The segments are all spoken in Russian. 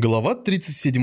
Глава 37.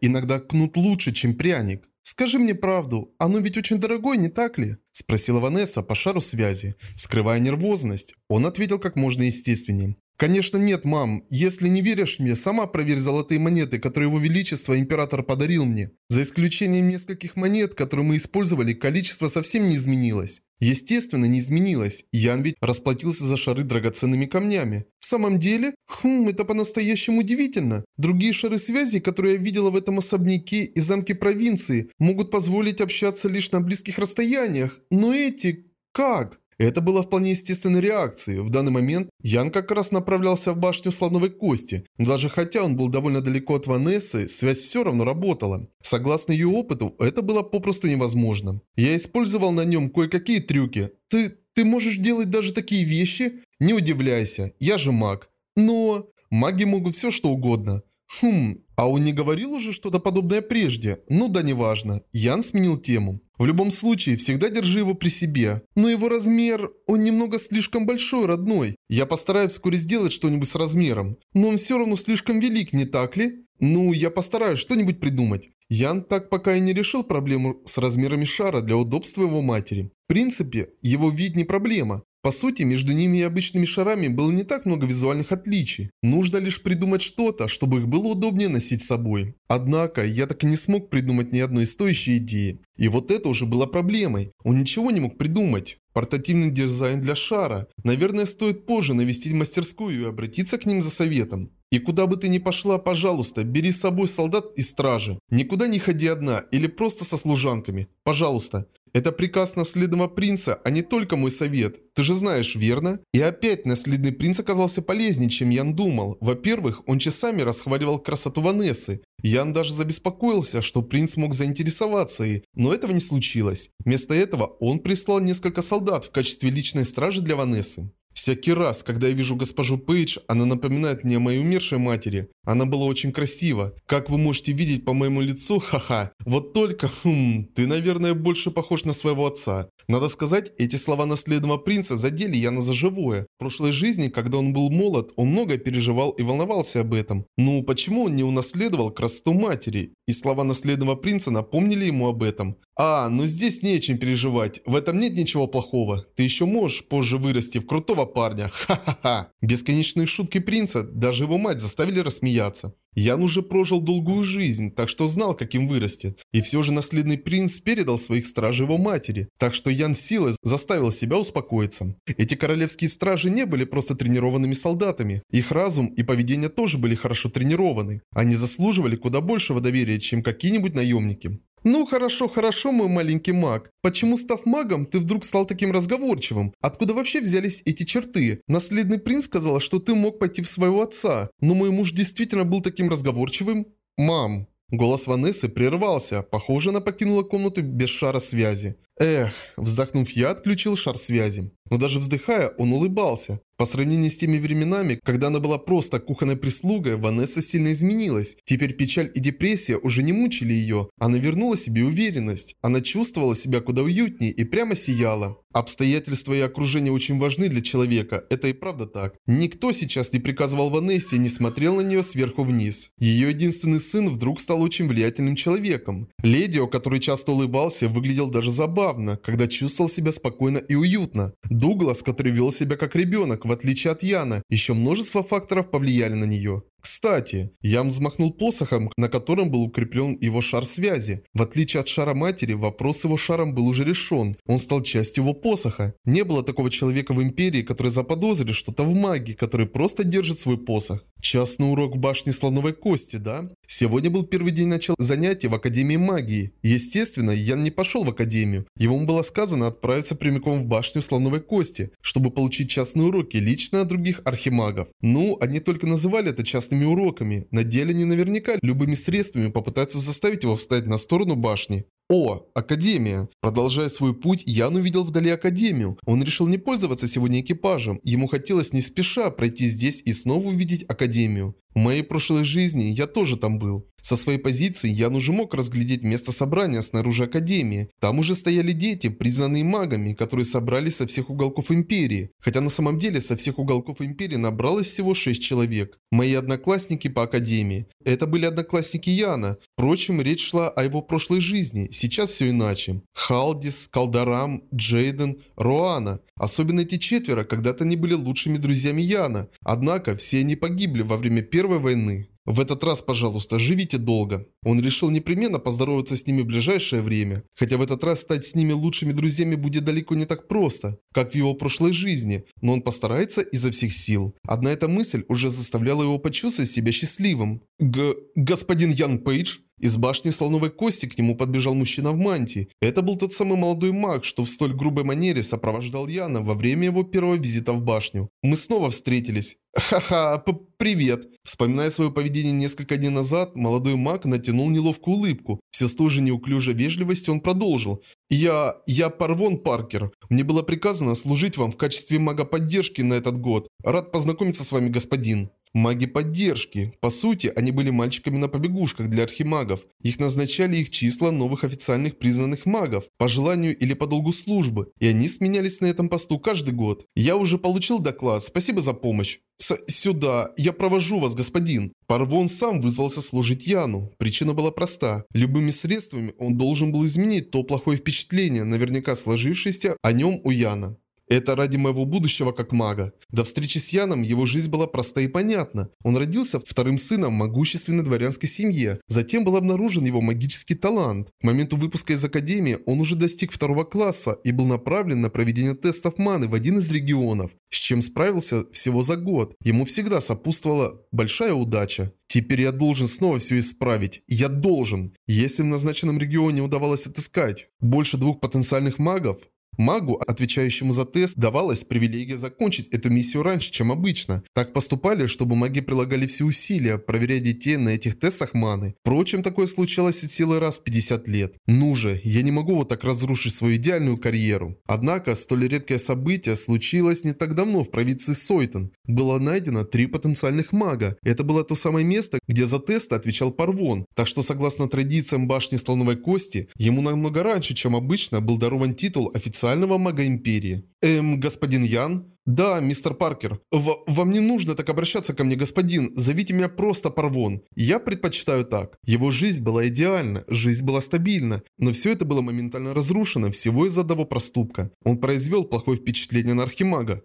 Иногда кнут лучше, чем пряник. «Скажи мне правду, оно ведь очень дорогое, не так ли?» – спросила Ванесса по шару связи, скрывая нервозность. Он ответил как можно естественнее. «Конечно нет, мам. Если не веришь мне, сама проверь золотые монеты, которые его величество император подарил мне. За исключением нескольких монет, которые мы использовали, количество совсем не изменилось. Естественно, не изменилось. Ян ведь расплатился за шары драгоценными камнями. В самом деле? Хм, это по-настоящему удивительно. Другие шары связи, которые я видела в этом особняке и замке провинции, могут позволить общаться лишь на близких расстояниях. Но эти... как? Это было вполне естественной реакцией. В данный момент Ян как раз направлялся в башню слоновой кости. Но даже хотя он был довольно далеко от Ванессы, связь все равно работала. Согласно ее опыту, это было попросту невозможно. Я использовал на нем кое-какие трюки. Ты... ты можешь делать даже такие вещи? Не удивляйся, я же маг. Но... маги могут все что угодно. Хм, а он не говорил уже что-то подобное прежде? Ну да неважно. Ян сменил тему. В любом случае, всегда держи его при себе. Но его размер, он немного слишком большой, родной. Я постараюсь вскоре сделать что-нибудь с размером. Но он все равно слишком велик, не так ли? Ну, я постараюсь что-нибудь придумать. Ян так пока и не решил проблему с размерами шара для удобства его матери. В принципе, его вид не проблема. По сути, между ними и обычными шарами было не так много визуальных отличий. Нужно лишь придумать что-то, чтобы их было удобнее носить с собой. Однако, я так и не смог придумать ни одной стоящей идеи. И вот это уже было проблемой. Он ничего не мог придумать. Портативный дизайн для шара. Наверное, стоит позже навестить мастерскую и обратиться к ним за советом. И куда бы ты ни пошла, пожалуйста, бери с собой солдат и стражи. Никуда не ходи одна или просто со служанками. Пожалуйста. Это приказ наследного принца, а не только мой совет. Ты же знаешь, верно? И опять наследный принц оказался полезнее, чем Ян думал. Во-первых, он часами расхваливал красоту Ванессы. Ян даже забеспокоился, что принц мог заинтересоваться ей, но этого не случилось. Вместо этого он прислал несколько солдат в качестве личной стражи для Ванессы. Всякий раз, когда я вижу госпожу Пейдж, она напоминает мне о моей умершей матери. Она была очень красива. Как вы можете видеть по моему лицу, ха-ха. Вот только, хм, ты, наверное, больше похож на своего отца. Надо сказать, эти слова наследного принца задели Яна за живое. В прошлой жизни, когда он был молод, он много переживал и волновался об этом. Ну, почему он не унаследовал красоту матери? И слова наследного принца напомнили ему об этом. А, ну здесь не о чем переживать. В этом нет ничего плохого. Ты еще можешь позже вырасти в крутого парня. Ха-ха-ха. Бесконечные шутки принца даже его мать заставили рассмеяться. Ян уже прожил долгую жизнь, так что знал, каким вырастет. И все же наследный принц передал своих стражей его матери, так что Ян силой заставил себя успокоиться. Эти королевские стражи не были просто тренированными солдатами. Их разум и поведение тоже были хорошо тренированы. Они заслуживали куда большего доверия, чем какие-нибудь наемники. «Ну хорошо, хорошо, мой маленький маг. Почему, став магом, ты вдруг стал таким разговорчивым? Откуда вообще взялись эти черты? Наследный принц сказал, что ты мог пойти в своего отца. Но мой муж действительно был таким разговорчивым?» «Мам». Голос Ванессы прервался. Похоже, она покинула комнату без шара связи. Эх, вздохнув, я отключил шар связи. Но даже вздыхая, он улыбался. По сравнению с теми временами, когда она была просто кухонной прислугой, Ванесса сильно изменилась. Теперь печаль и депрессия уже не мучили ее. Она вернула себе уверенность. Она чувствовала себя куда уютнее и прямо сияла. Обстоятельства и окружение очень важны для человека, это и правда так. Никто сейчас не приказывал Ванессе и не смотрел на нее сверху вниз. Ее единственный сын вдруг стал очень влиятельным человеком. Ледио, который часто улыбался, выглядел даже забавно, когда чувствовал себя спокойно и уютно. Дуглас, который вел себя как ребенок, в отличие от Яна, еще множество факторов повлияли на нее. Кстати, Ям взмахнул посохом, на котором был укреплен его шар связи. В отличие от шара матери, вопрос его шаром был уже решен. Он стал частью его посоха. Не было такого человека в Империи, который заподозрил что-то в магии, который просто держит свой посох. Частный урок в башне слоновой кости, да? Сегодня был первый день начала занятий в Академии магии. Естественно, Ян не пошел в Академию. Ему было сказано отправиться прямиком в башню слоновой кости, чтобы получить частные уроки лично от других архимагов. Ну, они только называли это частными уроками. На деле они наверняка любыми средствами попытаются заставить его встать на сторону башни. О, Академия. Продолжая свой путь, Ян увидел вдали Академию. Он решил не пользоваться сегодня экипажем. Ему хотелось не спеша пройти здесь и снова увидеть Академию. В моей прошлой жизни я тоже там был. Со своей позиции Ян уже мог разглядеть место собрания снаружи Академии. Там уже стояли дети, признанные магами, которые собрались со всех уголков Империи. Хотя на самом деле со всех уголков Империи набралось всего 6 человек. Мои одноклассники по Академии. Это были одноклассники Яна. Впрочем, речь шла о его прошлой жизни. Сейчас все иначе. Халдис, Калдарам, Джейден, Роана. Особенно эти четверо когда-то не были лучшими друзьями Яна. Однако все они погибли во время Первой войны. В этот раз, пожалуйста, живите долго. Он решил непременно поздороваться с ними в ближайшее время. Хотя в этот раз стать с ними лучшими друзьями будет далеко не так просто, как в его прошлой жизни, но он постарается изо всех сил. Одна эта мысль уже заставляла его почувствовать себя счастливым. Г... господин Ян Пейдж? Из башни слоновой кости к нему подбежал мужчина в мантии. Это был тот самый молодой маг, что в столь грубой манере сопровождал Яна во время его первого визита в башню. Мы снова встретились. «Ха-ха, привет!» Вспоминая свое поведение несколько дней назад, молодой маг натянул неловкую улыбку. Все с той же неуклюжей вежливостью он продолжил. «Я... я Парвон Паркер. Мне было приказано служить вам в качестве мага поддержки на этот год. Рад познакомиться с вами, господин». Маги поддержки. По сути, они были мальчиками на побегушках для архимагов. Их назначали их числа новых официальных признанных магов, по желанию или по долгу службы, и они сменялись на этом посту каждый год. Я уже получил доклад, спасибо за помощь. С «Сюда! Я провожу вас, господин!» Парвон сам вызвался служить Яну. Причина была проста. Любыми средствами он должен был изменить то плохое впечатление, наверняка сложившееся о нем у Яна. Это ради моего будущего как мага. До встречи с Яном его жизнь была проста и понятна. Он родился вторым сыном могущественной дворянской семье. Затем был обнаружен его магический талант. К моменту выпуска из Академии он уже достиг второго класса и был направлен на проведение тестов маны в один из регионов, с чем справился всего за год. Ему всегда сопутствовала большая удача. Теперь я должен снова все исправить. Я должен. Если в назначенном регионе удавалось отыскать больше двух потенциальных магов, Магу, отвечающему за тест, давалась привилегия закончить эту миссию раньше, чем обычно. Так поступали, чтобы маги прилагали все усилия, проверяя детей на этих тестах маны. Впрочем, такое случалось от силы раз в 50 лет. Ну же, я не могу вот так разрушить свою идеальную карьеру. Однако, столь редкое событие случилось не так давно в провинции Сойтон. Было найдено три потенциальных мага. Это было то самое место, где за тесты отвечал Парвон. Так что, согласно традициям башни Слоновой Кости, ему намного раньше, чем обычно, был дарован титул официального официального мага Империи. Эм, господин Ян? Да, мистер Паркер. В вам не нужно так обращаться ко мне, господин. Зовите меня просто Парвон. Я предпочитаю так. Его жизнь была идеальна, жизнь была стабильна, но все это было моментально разрушено всего из-за одного проступка. Он произвел плохое впечатление на Архимага.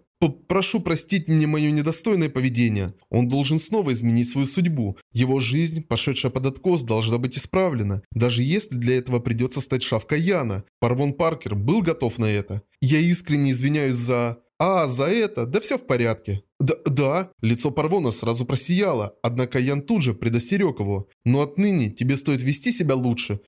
Прошу простить мне мое недостойное поведение. Он должен снова изменить свою судьбу. Его жизнь, пошедшая под откос, должна быть исправлена, даже если для этого придется стать шавкой Яна. Парвон Паркер был готов на это. Я искренне извиняюсь за... А, за это? Да все в порядке. Да, да. Лицо Парвона сразу просияло, однако Ян тут же предостерег его. Но отныне тебе стоит вести себя лучше.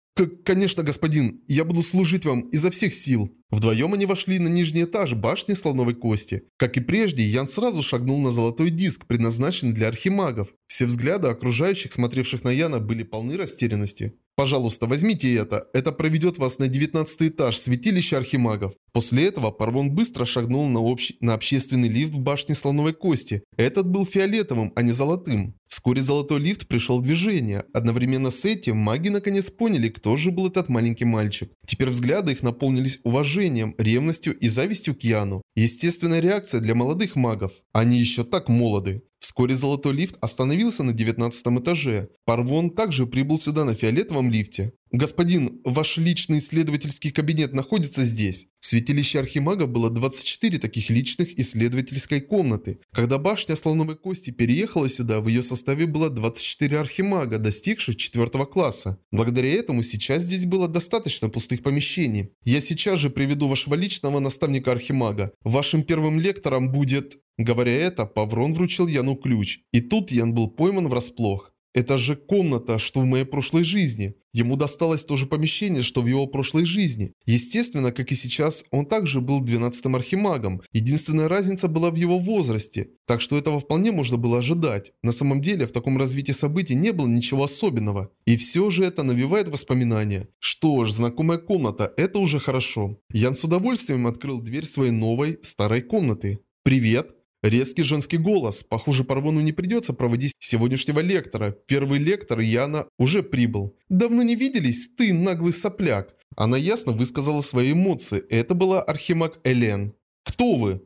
Конечно, господин, я буду служить вам изо всех сил. Вдвоем они вошли на нижний этаж башни слоновой кости. Как и прежде, Ян сразу шагнул на золотой диск, предназначенный для архимагов. Все взгляды окружающих, смотревших на Яна, были полны растерянности. Пожалуйста, возьмите это. Это проведет вас на 19 этаж святилища архимагов. После этого Парвон быстро шагнул на, общ... на общественный лифт в башне Слоновой Кости. Этот был фиолетовым, а не золотым. Вскоре золотой лифт пришел в движение. Одновременно с этим маги наконец поняли, кто же был этот маленький мальчик. Теперь взгляды их наполнились уважением, ревностью и завистью к Яну. Естественная реакция для молодых магов. Они еще так молоды. Вскоре золотой лифт остановился на 19 этаже. Парвон также прибыл сюда на фиолетовом лифте. «Господин, ваш личный исследовательский кабинет находится здесь». В святилище Архимага было 24 таких личных исследовательской комнаты. Когда башня Слоновой Кости переехала сюда, в ее составе было 24 Архимага, достигших 4 класса. Благодаря этому сейчас здесь было достаточно пустых помещений. Я сейчас же приведу вашего личного наставника Архимага. Вашим первым лектором будет... Говоря это, Паврон вручил Яну ключ. И тут Ян был пойман врасплох. Это же комната, что в моей прошлой жизни. Ему досталось то же помещение, что в его прошлой жизни. Естественно, как и сейчас, он также был 12-м архимагом. Единственная разница была в его возрасте. Так что этого вполне можно было ожидать. На самом деле, в таком развитии событий не было ничего особенного. И все же это навевает воспоминания. Что ж, знакомая комната, это уже хорошо. Ян с удовольствием открыл дверь своей новой, старой комнаты. «Привет!» Резкий женский голос. Похоже, Парвону не придется проводить сегодняшнего лектора. Первый лектор Яна уже прибыл. «Давно не виделись, ты наглый сопляк!» Она ясно высказала свои эмоции. Это была архимаг Элен. «Кто вы?»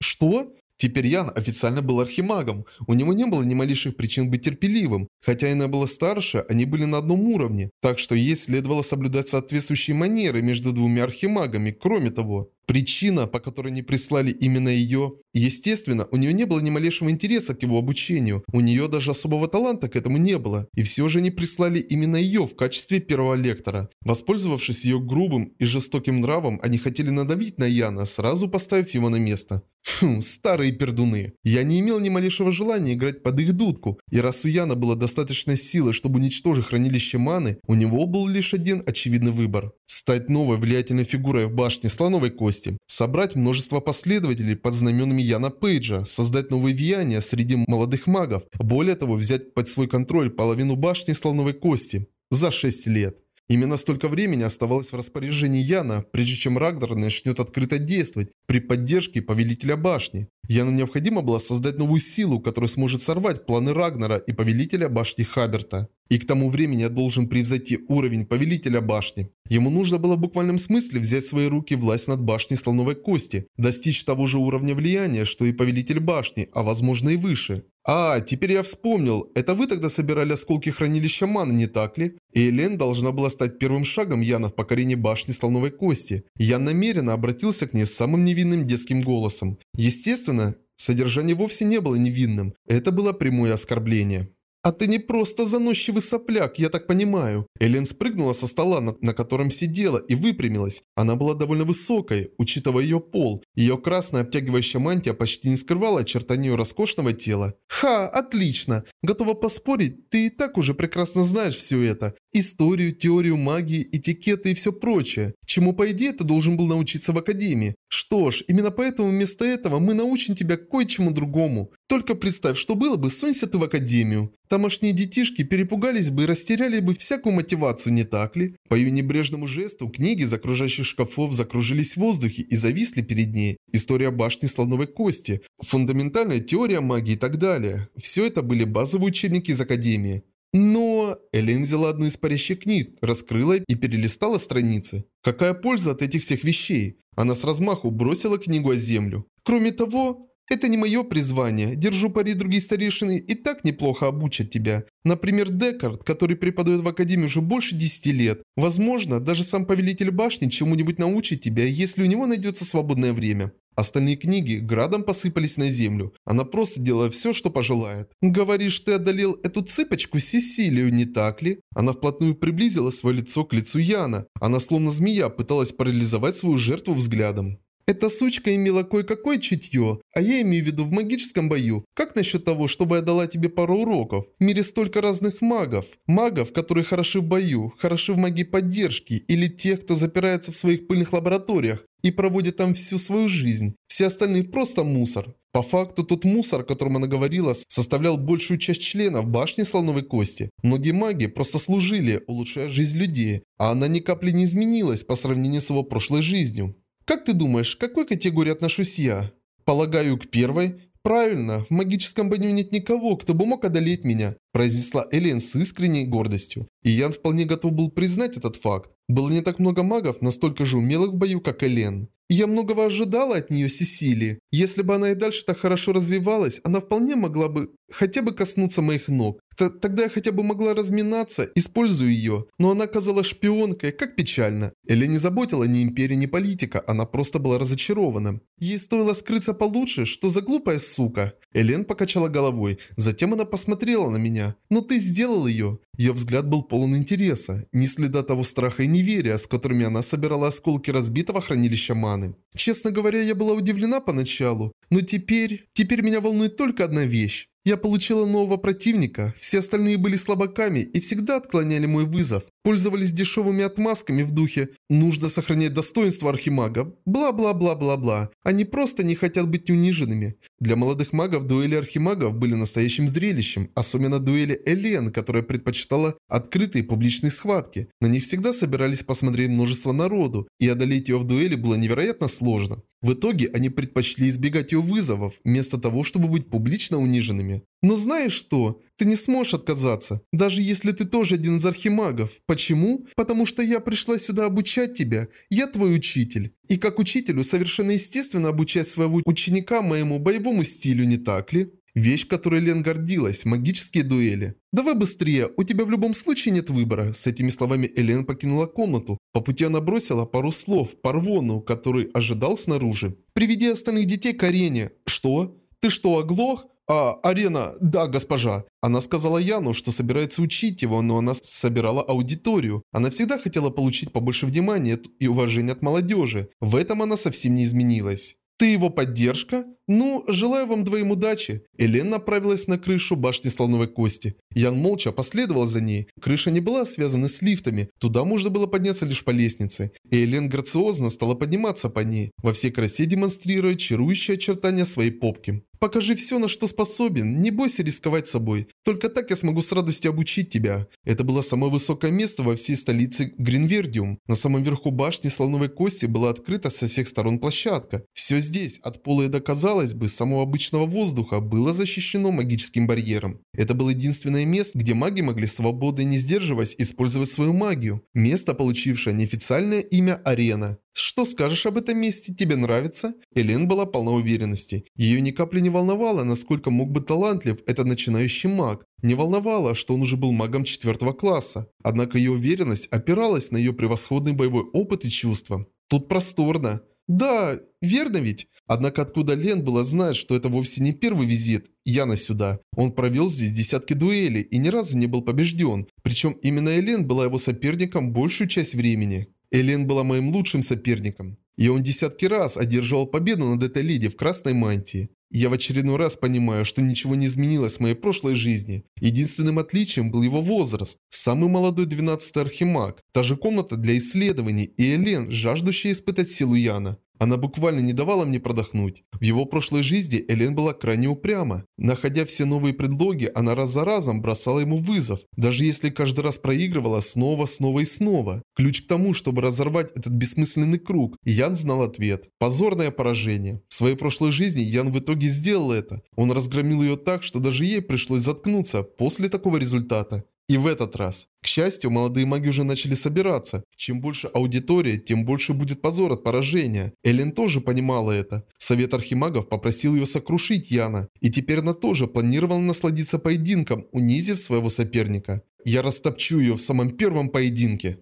«Что?» Теперь Ян официально был архимагом. У него не было ни малейших причин быть терпеливым. Хотя она была старше, они были на одном уровне. Так что ей следовало соблюдать соответствующие манеры между двумя архимагами. Кроме того, Причина, по которой не прислали именно ее, естественно, у нее не было ни малейшего интереса к его обучению, у нее даже особого таланта к этому не было, и все же они прислали именно ее в качестве первого лектора. Воспользовавшись ее грубым и жестоким нравом, они хотели надавить на Яна, сразу поставив его на место. Хм, старые пердуны. Я не имел ни малейшего желания играть под их дудку, и раз у Яна было достаточно силы, чтобы уничтожить хранилище маны, у него был лишь один очевидный выбор. Стать новой влиятельной фигурой в башне слоновой кости, собрать множество последователей под знаменами Яна Пейджа, создать новые влияния среди молодых магов, более того взять под свой контроль половину башни слоновой кости за 6 лет. Именно столько времени оставалось в распоряжении Яна, прежде чем Рагдар начнет открыто действовать при поддержке Повелителя Башни. Яну необходимо было создать новую силу, которая сможет сорвать планы Рагнара и Повелителя Башни Хаберта. И к тому времени я должен превзойти уровень Повелителя Башни. Ему нужно было в буквальном смысле взять в свои руки власть над Башней Слоновой Кости, достичь того же уровня влияния, что и Повелитель Башни, а возможно и выше. А, теперь я вспомнил, это вы тогда собирали осколки хранилища маны, не так ли? И Элен должна была стать первым шагом Яна в покорении башни Слоновой Кости. Я намеренно обратился к ней с самым невинным детским голосом. Естественно, содержание вовсе не было невинным, это было прямое оскорбление. «А ты не просто заносчивый сопляк, я так понимаю». Элен спрыгнула со стола, на, на котором сидела, и выпрямилась. Она была довольно высокой, учитывая ее пол. Ее красная обтягивающая мантия почти не скрывала очертания ее роскошного тела. «Ха, отлично! Готова поспорить, ты и так уже прекрасно знаешь все это. Историю, теорию магии, этикеты и все прочее. Чему, по идее, ты должен был научиться в академии. Что ж, именно поэтому вместо этого мы научим тебя кое-чему другому. Только представь, что было бы, сунься ты в академию. Тамошние детишки перепугались бы и растеряли бы всякую мотивацию, не так ли? По ее небрежному жесту книги из окружающих шкафов закружились в воздухе и зависли перед ней. История башни слоновой кости, фундаментальная теория магии и так далее. Все это были базовые учебники из Академии. Но... Элен взяла одну из парящих книг, раскрыла и перелистала страницы. Какая польза от этих всех вещей? Она с размаху бросила книгу о землю. Кроме того, это не мое призвание. Держу пари, другие старейшины и так неплохо обучат тебя. Например, Декард, который преподает в Академии уже больше 10 лет. Возможно, даже сам Повелитель Башни чему-нибудь научит тебя, если у него найдется свободное время. Остальные книги градом посыпались на землю. Она просто делала все, что пожелает. «Говоришь, ты одолел эту цыпочку Сесилию, не так ли?» Она вплотную приблизила свое лицо к лицу Яна. Она словно змея пыталась парализовать свою жертву взглядом. Эта сучка имела кое-какое чутье, а я имею в виду в магическом бою. Как насчет того, чтобы я дала тебе пару уроков? В мире столько разных магов. Магов, которые хороши в бою, хороши в магии поддержки, или тех, кто запирается в своих пыльных лабораториях и проводит там всю свою жизнь. Все остальные просто мусор. По факту тот мусор, о котором она говорила, составлял большую часть членов башни Слоновой Кости. Многие маги просто служили, улучшая жизнь людей, а она ни капли не изменилась по сравнению с его прошлой жизнью. Как ты думаешь, к какой категории отношусь я? Полагаю, к первой? Правильно, в магическом бою нет никого, кто бы мог одолеть меня, произнесла Элен с искренней гордостью. И Ян вполне готов был признать этот факт. Было не так много магов, настолько же умелых в бою, как Элен. И я многого ожидала от нее Сесили. Если бы она и дальше так хорошо развивалась, она вполне могла бы хотя бы коснуться моих ног. Т тогда я хотя бы могла разминаться, используя ее. Но она оказалась шпионкой, как печально. Или не заботила ни империя, ни политика, она просто была разочарована. Ей стоило скрыться получше, что за глупая сука. Элен покачала головой, затем она посмотрела на меня. Но ты сделал ее. Ее взгляд был полон интереса, ни следа того страха и неверия, с которыми она собирала осколки разбитого хранилища маны. Честно говоря, я была удивлена поначалу, но теперь... Теперь меня волнует только одна вещь. Я получила нового противника, все остальные были слабаками и всегда отклоняли мой вызов. Пользовались дешевыми отмазками в духе «нужно сохранять достоинство архимага», бла-бла-бла-бла-бла. Они просто не хотят быть униженными. Для молодых магов дуэли архимагов были настоящим зрелищем, особенно дуэли Элен, которая предпочитала открытые публичные схватки. На них всегда собирались посмотреть множество народу, и одолеть ее в дуэли было невероятно сложно. В итоге они предпочли избегать ее вызовов, вместо того, чтобы быть публично униженными. Но знаешь что? Ты не сможешь отказаться, даже если ты тоже один из архимагов. Почему? Потому что я пришла сюда обучать тебя. Я твой учитель. И как учителю совершенно естественно обучать своего ученика моему боевому стилю, не так ли? Вещь, которой Лен гордилась, магические дуэли. «Давай быстрее, у тебя в любом случае нет выбора». С этими словами Элен покинула комнату. По пути она бросила пару слов Парвону, который ожидал снаружи. «Приведи остальных детей к арене». «Что? Ты что, оглох?» «А, арена, да, госпожа». Она сказала Яну, что собирается учить его, но она собирала аудиторию. Она всегда хотела получить побольше внимания и уважения от молодежи. В этом она совсем не изменилась. «Ты его поддержка? Ну, желаю вам двоим удачи». Элен направилась на крышу башни слоновой кости. Ян молча последовал за ней. Крыша не была связана с лифтами, туда можно было подняться лишь по лестнице. И Элен грациозно стала подниматься по ней, во всей красе демонстрируя чарующие очертания своей попки. Покажи все, на что способен, не бойся рисковать собой. Только так я смогу с радостью обучить тебя. Это было самое высокое место во всей столице Гринвердиум. На самом верху башни слоновой кости была открыта со всех сторон площадка. Все здесь, от пола и до, казалось бы, самого обычного воздуха, было защищено магическим барьером. Это было единственное место, где маги могли свободно не сдерживаясь использовать свою магию. Место, получившее неофициальное имя Арена. «Что скажешь об этом месте? Тебе нравится?» Элен была полна уверенности. Ее ни капли не волновало, насколько мог быть талантлив этот начинающий маг. Не волновало, что он уже был магом четвертого класса. Однако ее уверенность опиралась на ее превосходный боевой опыт и чувства. Тут просторно. Да, верно ведь? Однако откуда Лен было знать, что это вовсе не первый визит Яна сюда? Он провел здесь десятки дуэлей и ни разу не был побежден. Причем именно Элен была его соперником большую часть времени. Элен была моим лучшим соперником. И он десятки раз одерживал победу над этой леди в красной мантии. Я в очередной раз понимаю, что ничего не изменилось в моей прошлой жизни. Единственным отличием был его возраст. Самый молодой 12-й архимаг. Та же комната для исследований и Элен, жаждущая испытать силу Яна. Она буквально не давала мне продохнуть. В его прошлой жизни Элен была крайне упряма. Находя все новые предлоги, она раз за разом бросала ему вызов, даже если каждый раз проигрывала снова, снова и снова. Ключ к тому, чтобы разорвать этот бессмысленный круг, Ян знал ответ. Позорное поражение. В своей прошлой жизни Ян в итоге сделал это. Он разгромил ее так, что даже ей пришлось заткнуться после такого результата. И в этот раз. К счастью, молодые маги уже начали собираться. Чем больше аудитория, тем больше будет позор от поражения. Эллен тоже понимала это. Совет архимагов попросил ее сокрушить Яна. И теперь она тоже планировала насладиться поединком, унизив своего соперника. Я растопчу ее в самом первом поединке.